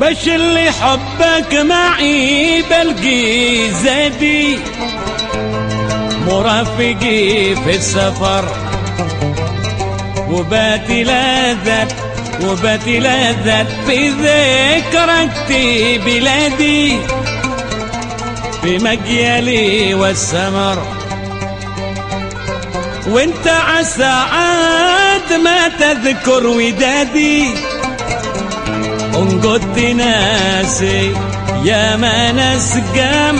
بش اللي حبك معي بلقي زادي مرافقي في السفر. وباتي لذت وباتي لذت في ذكرك بلادي. في مجيالي والسمر. وانت عسى عاد ما تذكر ودادي. ان كنت ناسي يا ما ناس قام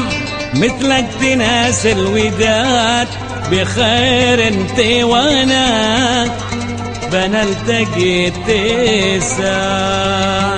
مثلك تناس الوداد بخير انت وأنا تسال بش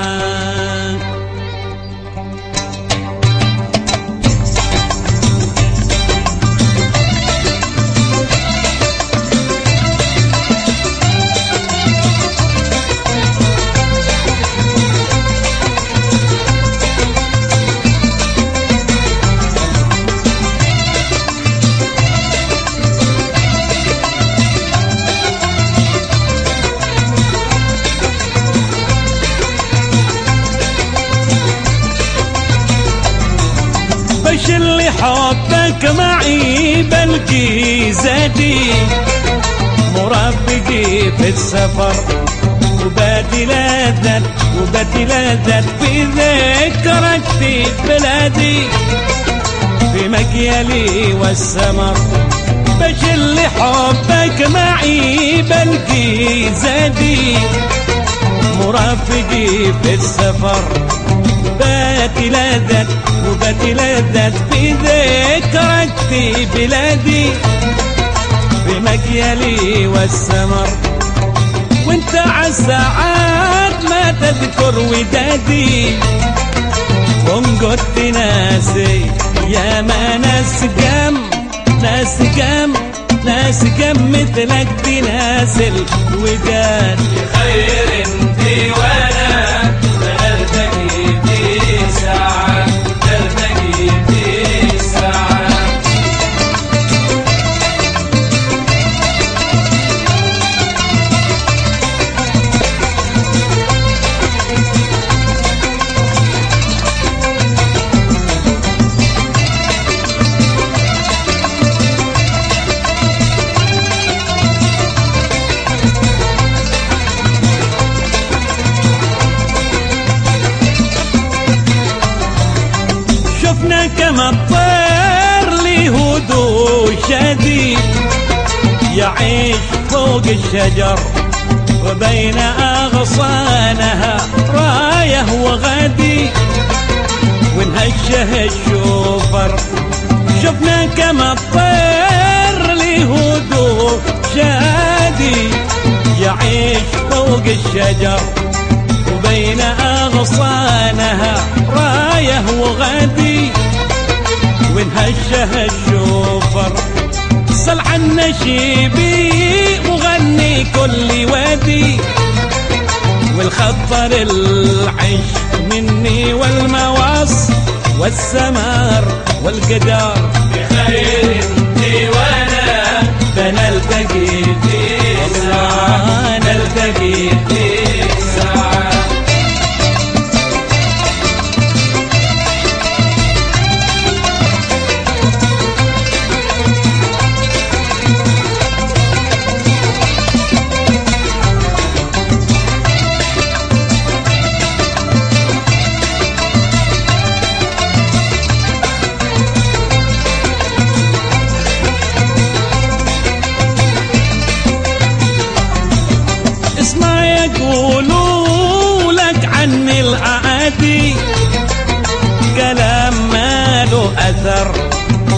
حبك معي بلقي زادي مرافقي في السفر وباتي لذت وباتي لذت في بلادي. في مكيالي والسمر بش اللي حبك معي بلقي زادي. مرافقي في السفر لذت وباتي لذت في بلادي. في مكيالي والسمر وانت عالساعات ما تذكر ودادي. وان قلت ناسي يا ما ناس قام ناس قام ناس قام مثلك دي ناس الوداد. خير انت وأنا الطير لي هدوء شديد يعيش فوق الشجر وبين أغصانها راية وغادي ونهشه الشوفر شفنا كما الطير لي هدوء شادي يعيش فوق الشجر وبين أغصانها راية وغادي ونهشه الشوفر صلع النشيبي مغني كل وادي والخطر العش مني والمواص والسمار والقدار. بخير انت وأنا بنلتقي في ساعة نلتقي في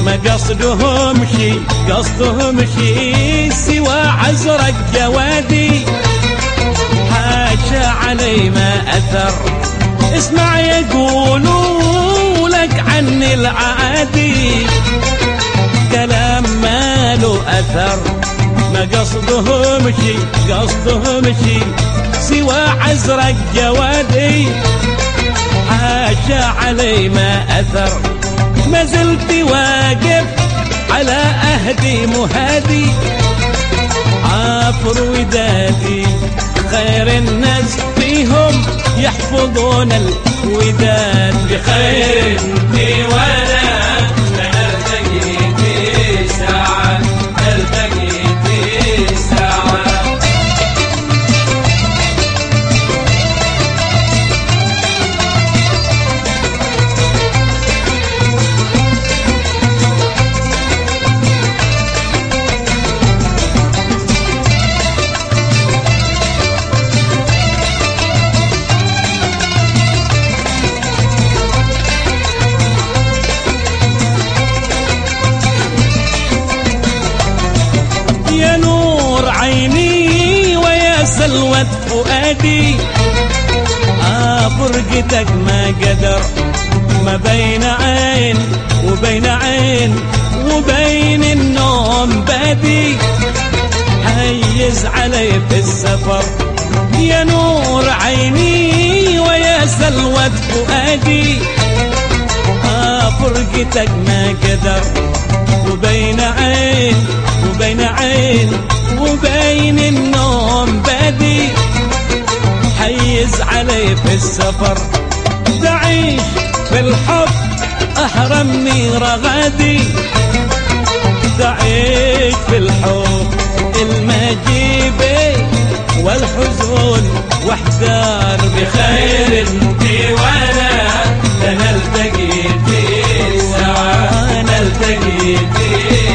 ما قصدهم شي قصدهم شي سوى عزرق جوادي. حاشا علي ما أثر اسمع يقولوا لك عني العادي. كلام ما له أثر ما قصدهم شي قصدهم شي سوى عزرق جوادي. حاشا علي ما أثر. ما زلت واقف على أهدي مهادي. عافر ودادي خير الناس في فيهم يحفظون الوداد. بخير انت يا نور عيني ويا سلوة فؤادي. آه فرقتك ما قدر ما بين عين وبين عين وبين النوم بادي. حيز علي في السفر يا نور عيني ويا سلوة فؤادي. آه فرقتك ما قدر وبين عين وبين عين وبين النوم بادي حيز علي في السفر. تعيش في الحب أحرمني رغدي تعيش في الحب المجيبي والحزن واحذر بخير انت وأنا. سنلتقي في ساعة نلتقي في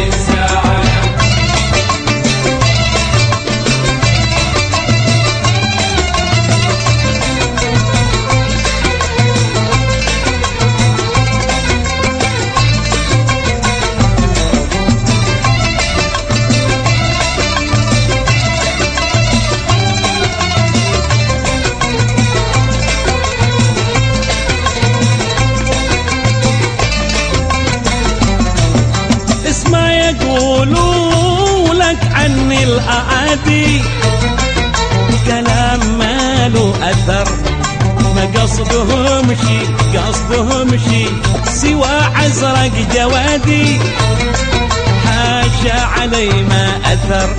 الأعادي كلام ما له أثر. ما قصدهم شي قصدهم شي. سوى عزرق جوادي حاشا علي ما أثر.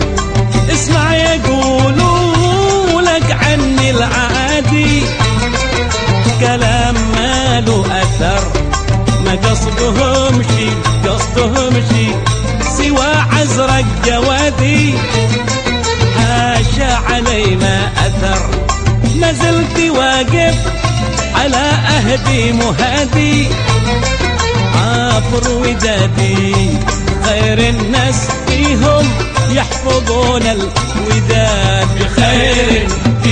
اسمع يقولوا لك عني العادي. كلام ما له أثر. ما قصدهم شي قصدهم شي. سوى عزرق جوادي. علي ما أثر. ما زلت واقف على أهدي مهادي. عافر ودادي خير الناس فيهم يحفظون الوداد. بخير انت